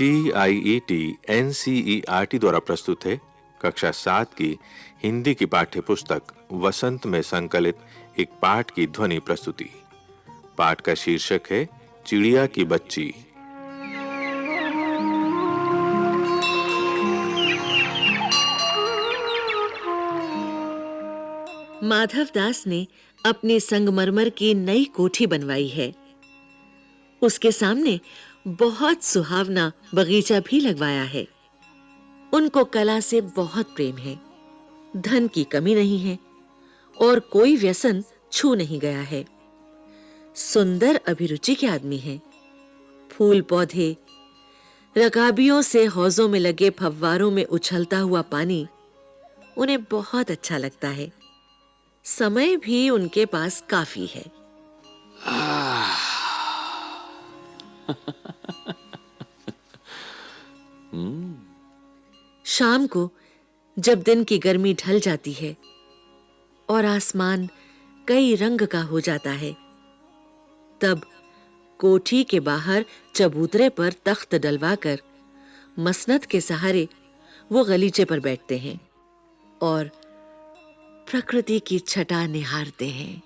C I E T N C E R T द्वारा प्रस्तुत है कक्षा सात की हिंदी की पाठ्य पुस्तक वसंत में संकलित एक पाठ की ध्वनि प्रस्तुति। पाठ का शीर्षक है, चिड़िया की बच्ची। माधव दास ने अपनी संगमरमर की नई कोठी बनवाई है। उसके सामने बहुत सुहावना बगीचा भी लगवाया है। उनको कला से बहुत प्रेम है। धन की कमी नहीं है और कोई व्यसन छू नहीं गया है। सुंदर अभिरुचि के आदमी हैं। फूल पौधे, रकाबियों से हौजों में लगे फव्वारों में उछलता हुआ पानी उन्हें बहुत अच्छा लगता है। समय भी उनके पास काफ़ी है। शाम को जब दिन की गर्मी ढल जाती है और आसमान कई रंग का हो जाता है तब कोठी के बाहर चबूतरे पर तख्त डलवाकर मसनद के सहारे वो गलीचे पर बैठते हैं और प्रकृति की छटा निहारते हैं।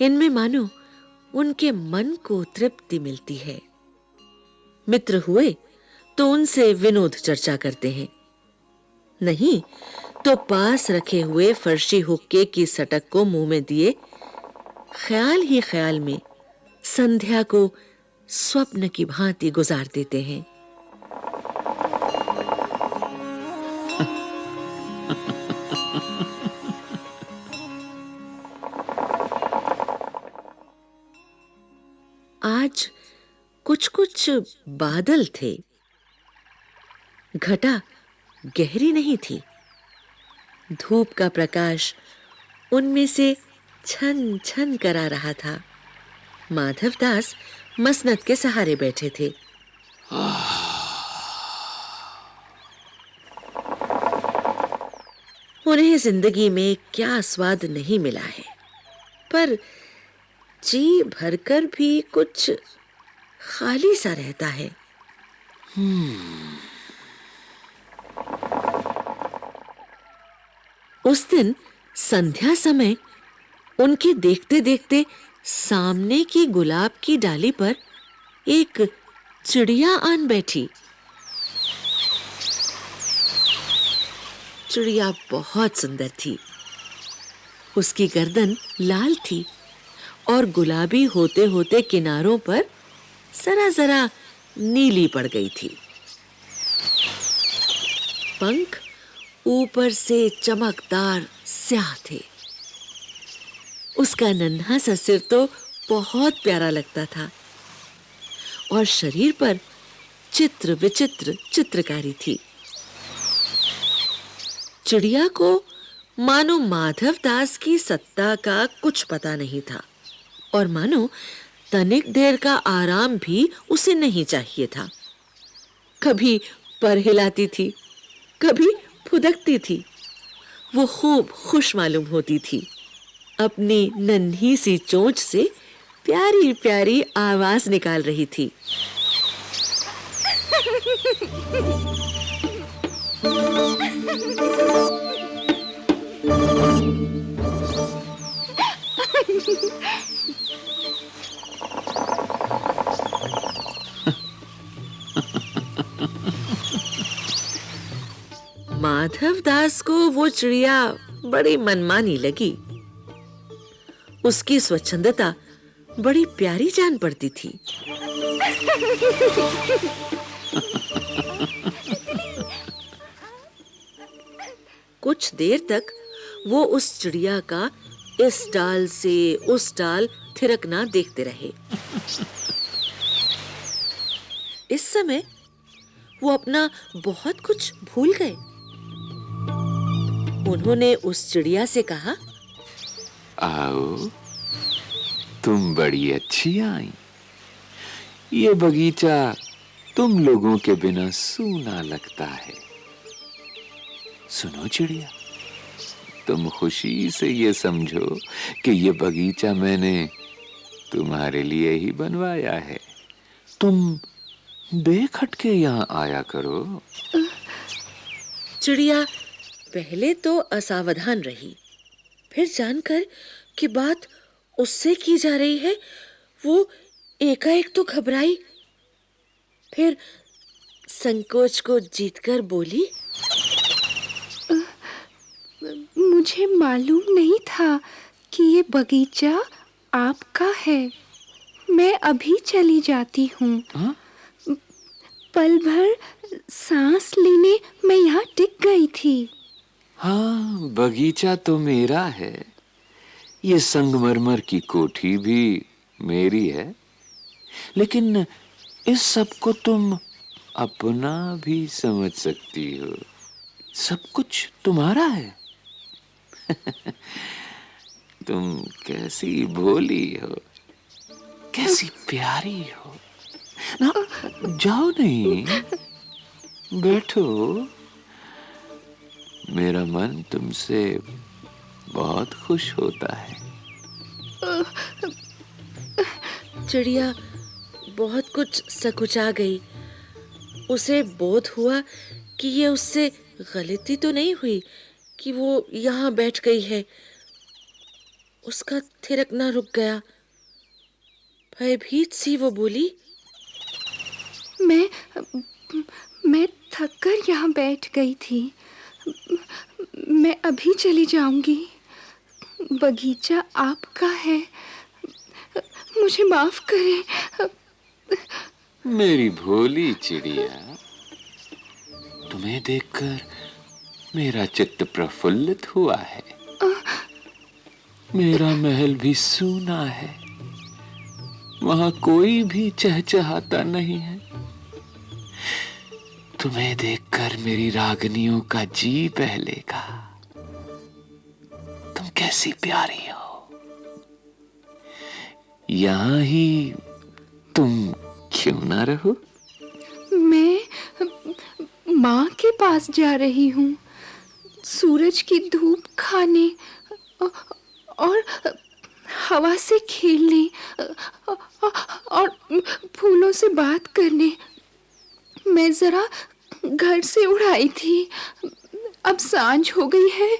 इनमें मानो उनके मन को तृप्ति मिलती है। मित्र हुए तो उनसे विनोद चर्चा करते हैं। नहीं तो पास रखे हुए फर्शी हुक्के की सटक को मुँह में दिए, ख्याल ही ख्याल में संध्या को स्वप्न की भांति गुजार देते हैं। कुछ-कुछ बादल थे। घटा गहरी नहीं थी। धूप का प्रकाश उनमें से छन छन करा रहा था। माधवदास मसनद के सहारे बैठे थे। उन्हें ज़िंदगी में क्या स्वाद नहीं मिला है। पर जी भरकर भी कुछ खाली सा रहता है। उस दिन संध्या समय उनके देखते-देखते सामने की गुलाब की डाली पर एक चिड़िया आन बैठी। चिड़िया बहुत सुंदर थी। उसकी गर्दन लाल थी और गुलाबी होते-होते किनारों पर जरा-जरा नीली पड़ गई थी। पंख ऊपर से चमकदार स्याह थे। उसका नन्हा सा सिर तो बहुत प्यारा लगता था और शरीर पर चित्र विचित्र चित्रकारी थी। चिड़िया को मानो माधव दास की सत्ता का कुछ पता नहीं था और मानो तनिक देर का आराम भी उसे नहीं चाहिए था। कभी पर हिलाती थी, कभी फुदकती थी। वो खूब खुश मालूम होती थी, अपनी नन्ही सी चोंच से प्यारी प्यारी आवाज़ निकाल रही थी। माधव दास को वो चिड़िया बड़ी मनमानी लगी। उसकी स्वच्छंदता बड़ी प्यारी जान पड़ती थी। कुछ देर तक वो उस चिड़िया का इस डाल से उस डाल थिरकना देखते रहे। इस समय वो अपना बहुत कुछ भूल गए। उन्होंने उस चिड़िया से कहा आओ तुम बड़ी अच्छी आई। ये बगीचा तुम लोगों के बिना सूना लगता है। सुनो चिड़िया तुम खुशी से ये समझो कि ये बगीचा मैंने तुम्हारे लिए ही बनवाया है। तुम बेखटके यहाँ आया करो। चिड़िया पहले तो असावधान रही। फिर जानकर कि बात उससे की जा रही है वो एकाएक तो घबराई। फिर संकोच को जीतकर बोली मुझे मालूम नहीं था कि ये बगीचा आपका है। मैं अभी चली जाती हूँ। हाँ? पल भर सांस लेने मैं यहाँ टिक गई थी। हाँ बगीचा तो मेरा है। ये संगमरमर की कोठी भी मेरी है। लेकिन इस सबको तुम अपना भी समझ सकती हो। सब कुछ तुम्हारा है। तुम कैसी भोली हो। कैसी प्यारी हो। ना, जाओ नहीं। बैठो। मेरा मन तुमसे बहुत खुश होता है। चिड़िया बहुत कुछ सकुचा गई। उसे बोध हुआ कि ये उससे गलती तो नहीं हुई कि वो यहाँ बैठ गई है। उसका थिरकना रुक गया। भयभीत सी वो बोली मैं मैं थककर यहाँ बैठ गई थी। मैं अभी चली जाऊँगी। बगीचा आपका है। मुझे माफ़ करें। मेरी भोली चिड़िया तुम्हें देखकर मेरा चित्त प्रफुल्लित हुआ है। मेरा महल भी सूना है। वहाँ कोई भी चहचहाता नहीं है। तुम्हें देखकर मेरी रागनियों का जी बहलेगा। तुम कैसी प्यारी हो। यहाँ ही तुम क्यों ना रहो? मैं माँ के पास जा रही हूँ। सूरज की धूप खाने और हवा से खेलने और फूलों से बात करने। मैं जरा घर से उड़ाई थी। अब साँझ हो गई है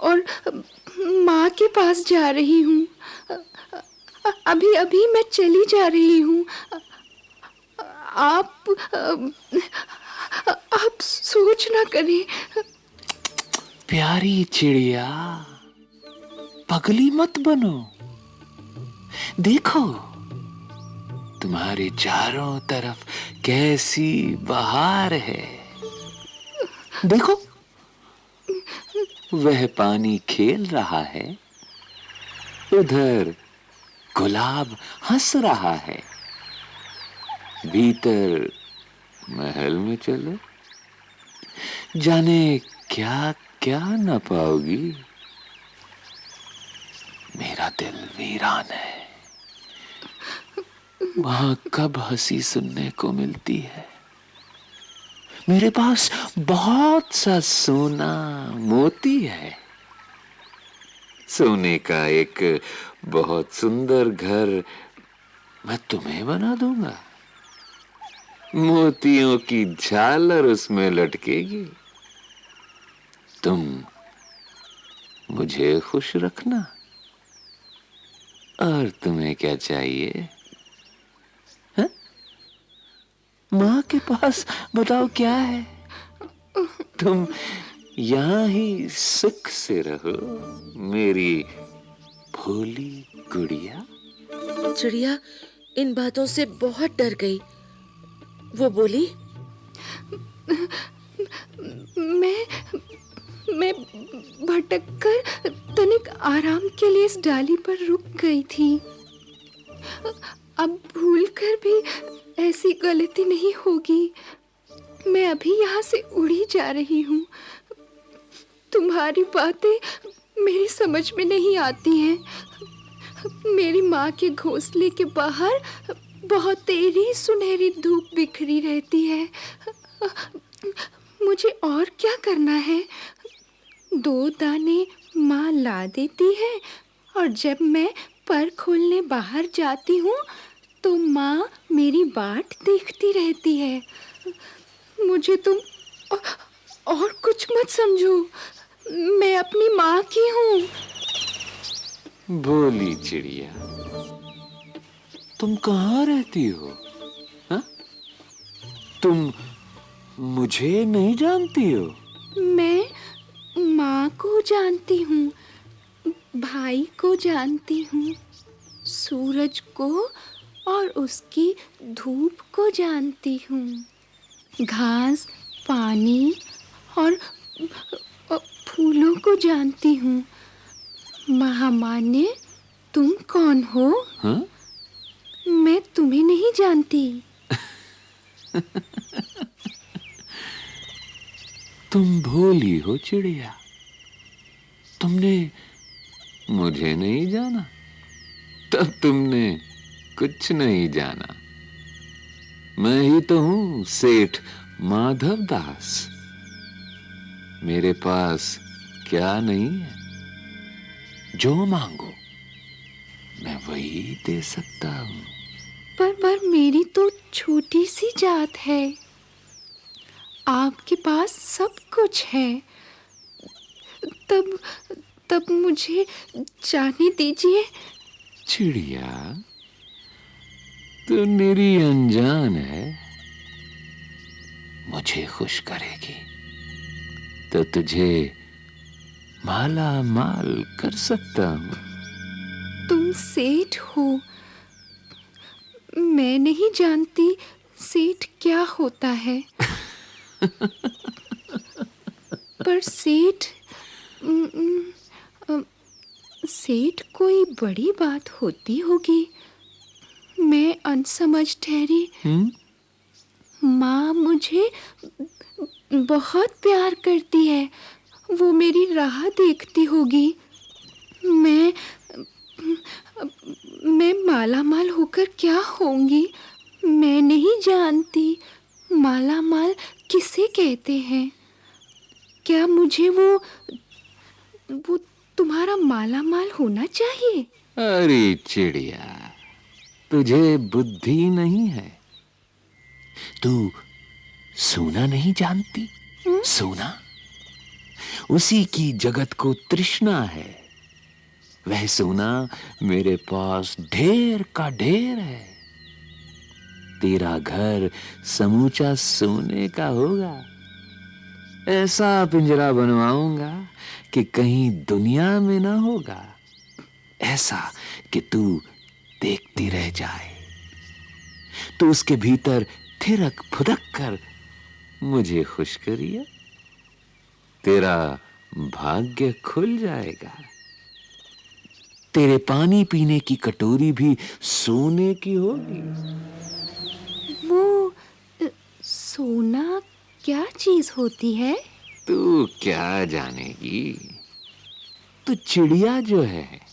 और माँ के पास जा रही हूँ। अभी अभी मैं चली जा रही हूँ। आप आप सोच ना करें। प्यारी चिड़िया, पगली मत बनो। देखो, तुम्हारे चारों तरफ़ कैसी बहार है। देखो। वह पानी खेल रहा है। उधर गुलाब हंस रहा है। भीतर महल में चलो। जाने क्या क्या न पाओगी। मेरा दिल वीरान है। वहाँ कब हँसी सुनने को मिलती है? मेरे पास बहुत सा सोना मोती है। सोने का एक बहुत सुंदर घर मैं तुम्हें बना दूँगा। मोतियों की झालर उसमें लटकेगी। तुम मुझे खुश रखना। और तुम्हें क्या चाहिए है? माँ के पास बताओ क्या है? तुम यहाँ ही सुख से रहो, मेरी भोली गुड़िया। चिड़िया, इन बातों से बहुत डर गई। वो बोली, मैं मैं भटक कर तनिक आराम के लिए इस डाली पर रुक गई थी। अब भूल कर भी ऐसी गलती नहीं होगी। मैं अभी यहाँ से उड़ी जा रही हूँ। तुम्हारी बातें मेरी समझ में नहीं आती हैं। मेरी माँ के घोंसले के बाहर बहुत तेरी सुनहरी धूप बिखरी रहती है। मुझे और क्या करना है? दो दाने माँ ला देती है और जब मैं पर खोलने बाहर जाती हूँ तो माँ मेरी बाट देखती रहती है। मुझे तुम औ- और कुछ मत समझो। मैं अपनी माँ की हूँ। भोली चिड़िया तुम कहाँ रहती हो? हा? तुम मुझे नहीं जानती हो? मैं माँ को जानती हूँ भाई को जानती हूँ सूरज को और उसकी धूप को जानती हूँ। घास पानी और फूलों को जानती हूँ। महामान्य तुम कौन हो? हा? मैं तुम्हें नहीं जानती। तुम भोली हो चिड़िया। तुमने मुझे नहीं जाना। तब तुमने कुछ नहीं जाना। मैं ही तो हूँ सेठ माधव दास। मेरे पास क्या नहीं है? जो मांगो मैं वही दे सकता हूँ। पर पर मेरी तो छोटी सी जात है। आपके पास सब कुछ है। तब तब मुझे जाने दीजिए। चिड़िया तू मेरी अनजान है। मुझे खुश करेगी। तो तुझे माला माल कर सकता हूँ। तुम सेठ हो। मैं नहीं जानती सेठ क्या होता है। पर सेठ सेठ कोई बड़ी बात होती होगी। मैं अनसमझ ठहरी। हम्म? माँ मुझे बहुत प्यार करती है। वो मेरी राह देखती होगी। मैं मैं माला माल होकर क्या होंगी? मैं नहीं जानती माला माल किसे कहते हैं। क्या मुझे वो वो तुम्हारा माला माल होना चाहिए? अरे चिड़िया। तुझे बुद्धि नहीं है। तू सोना नहीं जानती। सोना? उसी की जगत को तृष्णा है। वह सोना मेरे पास ढेर का ढेर है। तेरा घर समूचा सोने का होगा। ऐसा पिंजरा बनवाऊँगा कि कहीं दुनिया में ना होगा। ऐसा कि तू देखती रह जाए। तो उसके भीतर थिरक फुदक कर मुझे खुश करिए तेरा भाग्य खुल जाएगा। तेरे पानी पीने की कटोरी भी सोने की होगी। वो सोना क्या चीज़ होती है? तू क्या जानेगी? तो चिड़िया जो है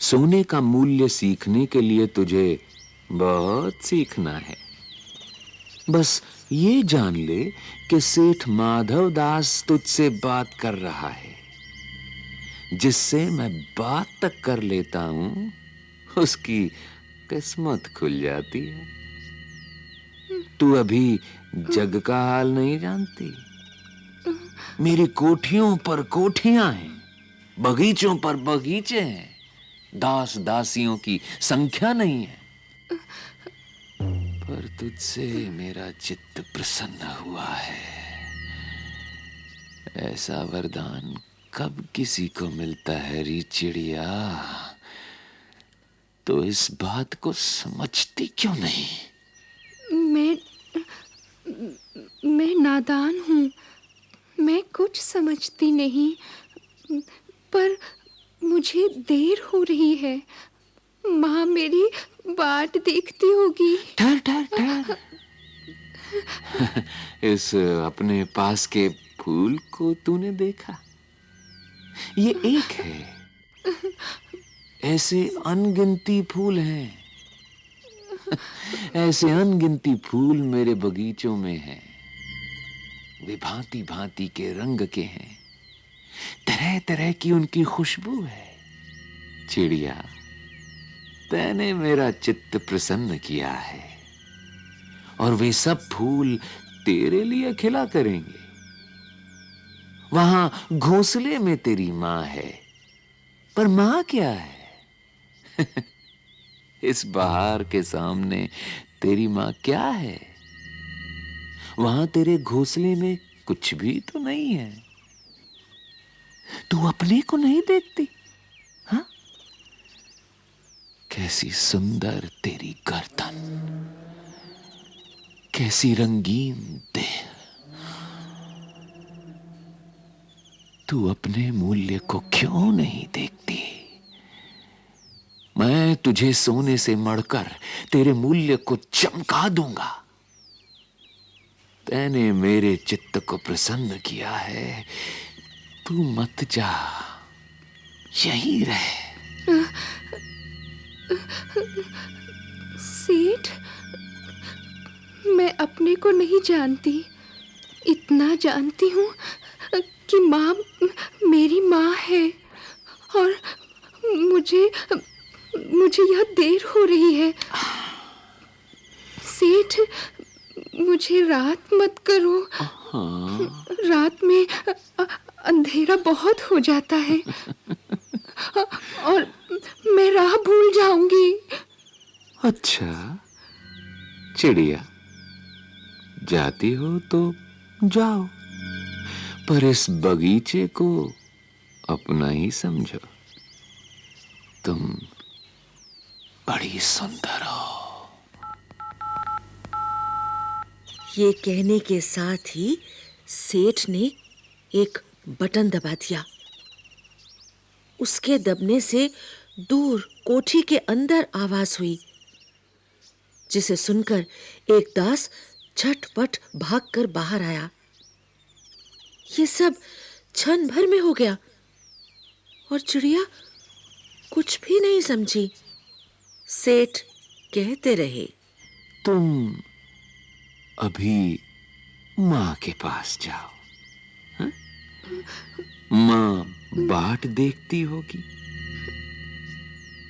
सोने का मूल्य सीखने के लिए तुझे बहुत सीखना है। बस ये जान ले कि सेठ माधव दास तुझसे बात कर रहा है। जिससे मैं बात तक कर लेता हूँ, उसकी किस्मत खुल जाती है। तू अभी जग का हाल नहीं जानती? मेरी कोठियों पर कोठियाँ हैं, बगीचों पर बगीचे हैं। दास दासियों की संख्या नहीं है। पर तुझसे मेरा चित्त प्रसन्न हुआ है। ऐसा वरदान कब किसी को मिलता है, री चिड़िया? तो इस बात को समझती क्यों नहीं? मैं मैं नादान हूँ। मैं कुछ समझती नहीं, पर मुझे देर हो रही है। माँ मेरी बाट देखती होगी। ठहर ठहर ठहर इस अपने पास के फूल को तूने देखा? ये एक है। ऐसे अनगिनती फूल हैं। ऐसे अनगिनती फूल मेरे बगीचों में हैं। वे भांति भांति के रंग के हैं। तरह तरह की उनकी खुशबू है। चिड़िया, तैने मेरा चित्त प्रसन्न किया है और वे सब फूल तेरे लिए खिला करेंगे। वहाँ घोंसले में तेरी माँ है, पर माँ क्या है? इस बहार के सामने तेरी माँ क्या है? वहाँ तेरे घोंसले में कुछ भी तो नहीं है। तू अपने को नहीं देखती, हा? कैसी सुंदर तेरी गर्दन, कैसी रंगीन देह। तू अपने मूल्य को क्यों नहीं देखती? मैं तुझे सोने से मढ़कर तेरे मूल्य को चमका दूँगा। तैने मेरे चित्त को प्रसन्न किया है तू मत जा। यहीं रह। सेठ मैं अपने को नहीं जानती। इतना जानती हूँ कि माँ मेरी माँ है और मुझे मुझे यह देर हो रही है। सेठ मुझे रात मत करो। रात में अंधेरा बहुत हो जाता है। और मैं राह भूल जाऊँगी। अच्छा चिड़िया। जाती हो तो जाओ पर इस बगीचे को अपना ही समझो। तुम बड़ी सुंदर हो। ये कहने के साथ ही सेठ ने एक बटन दबा दिया। उसके दबने से दूर कोठी के अंदर आवाज़ हुई, जिसे सुनकर एक दास झटपट भागकर बाहर आया। ये सब क्षण भर में हो गया, और चिड़िया कुछ भी नहीं समझी। सेठ कहते रहे, तुम अभी माँ के पास जाओ? माँ बाट देखती होगी,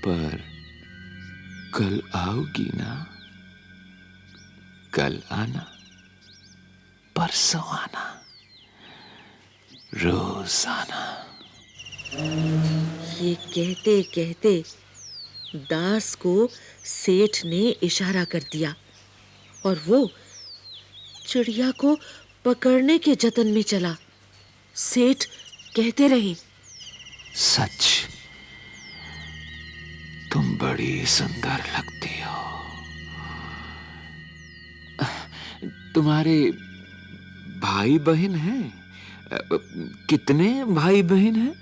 पर कल आओगी ना। कल आना, परसों आना, रोज आना। ये कहते कहते दास को सेठ ने इशारा कर दिया और वो चिड़िया को पकड़ने के जतन में चला। सेठ कहते रहे। सच तुम बड़ी सुंदर लगती हो। तुम्हारे भाई बहन हैं? कितने भाई बहन हैं?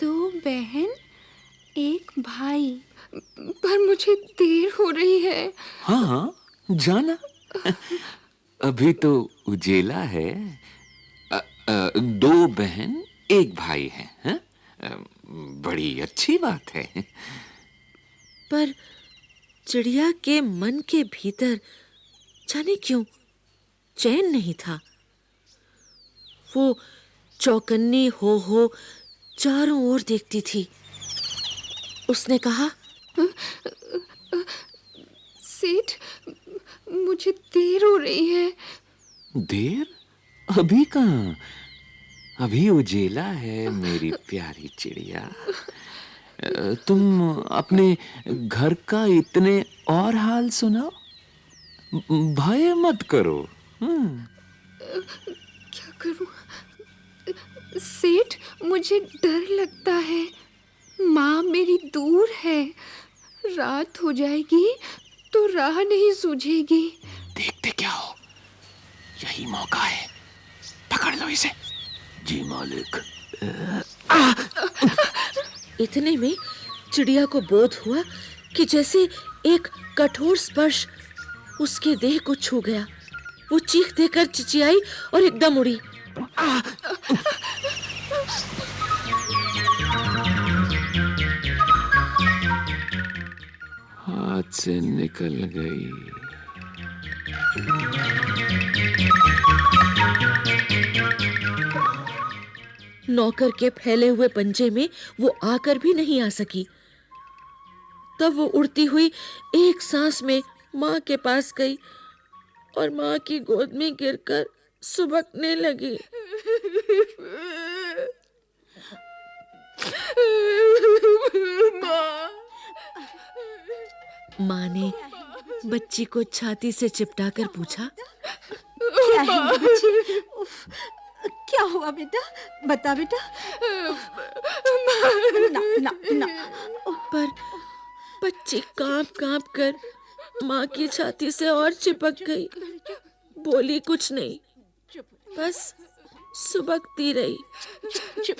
दो बहन एक भाई। पर मुझे देर हो रही है। हाँ हाँ जाना। अभी तो उजेला है। दो बहन एक भाई है हैं? बड़ी अच्छी बात है। पर चिड़िया के मन के भीतर जाने क्यों? चैन नहीं था। वो चौकन्नी हो हो चारों ओर देखती थी। उसने कहा सेठ मुझे देर हो रही है। देर? अभी कहाँ? अभी उजेला है मेरी प्यारी चिड़िया। तुम अपने घर का इतने और हाल सुनाओ। भय मत करो। हम्म। क्या करूँ? सेठ मुझे डर लगता है। माँ मेरी दूर है। रात हो जाएगी तो राह नहीं सूझेगी। देखते क्या हो? यही मौका है। पकड़ लो इसे। जी मालिक। इतने में चिड़िया को बोध हुआ कि जैसे एक कठोर स्पर्श उसके देह को छू गया। वो चीख देकर चिचियाई और एकदम उड़ी। हाथ से निकल गई। नौकर के फैले हुए पंजे में वो आकर भी नहीं आ सकी। तब वो उड़ती हुई एक सांस में माँ के पास गई और माँ की गोद में गिरकर सुबकने लगी। माँ ने बच्ची को छाती से चिपटाकर पूछा क्या है बच्ची? उफ, क्या हुआ बेटा? बता बेटा। ना ना ना। पर बच्ची काँप काँप कर माँ की छाती से और चिपक गई। बोली, कुछ नहीं। बस सुबकती रही। चुप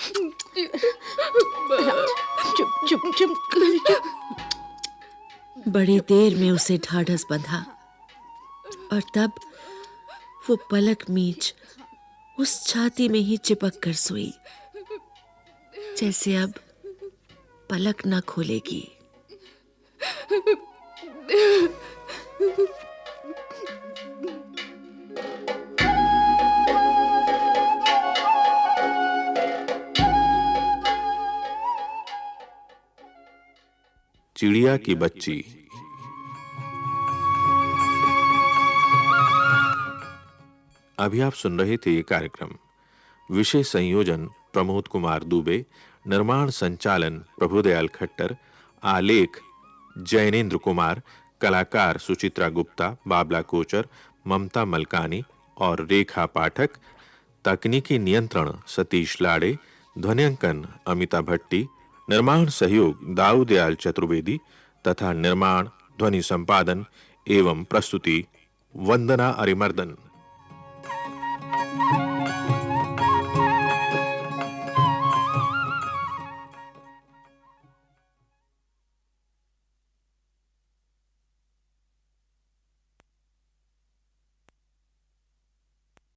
चुप चुप बड़ी देर में उसे ढाढ़स बंधा और तब वो पलक मीच उस छाती में ही चिपक कर सोई। जैसे अब पलक ना खोलेगी। चिड़िया की बच्ची। अभी आप सुन रहे थे ये कार्यक्रम। विषय संयोजन, प्रमोद कुमार दुबे, निर्माण संचालन, प्रभुदयाल खट्टर, आलेख, जैनेन्द्र कुमार, कलाकार सुचित्रा गुप्ता, बाबला कोचर, ममता मलकानी और रेखा पाठक, तकनीकी नियंत्रण सतीश लाड़े, ध्वनियांकन अमिता भट्टी, निर्माण सहयोग दाऊदयाल चतुर्वेदी तथा निर्माण, ध्वनि संपादन एवं प्रस्तुति वंदना अरिमर्दन। Música